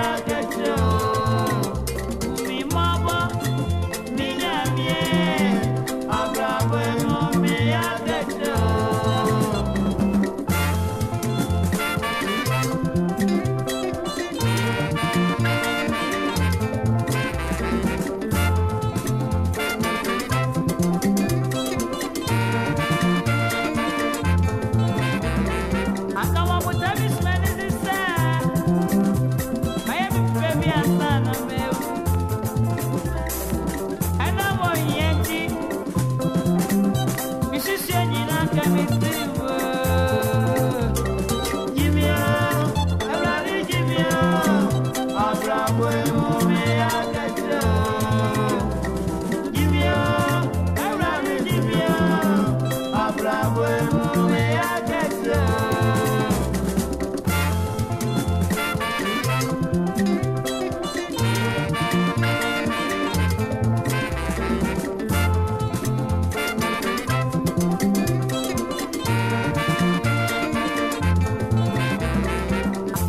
Lord. Yes.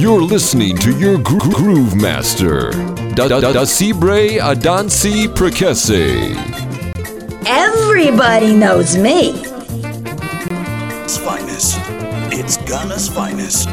You're listening to your gro- groove master, Da Da Da Sibre Adansi Prekese. Everybody knows me. finest. It's Ghana's finest.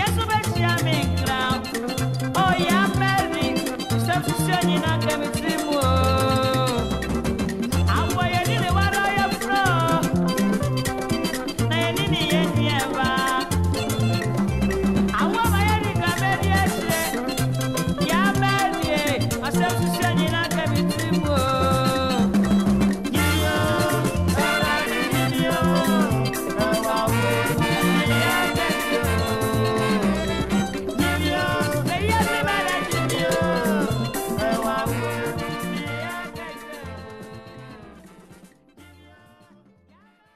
Yesu bɛ sira min kan o y'a mɛn nin sɛfu se ɲinan kɛmɛ.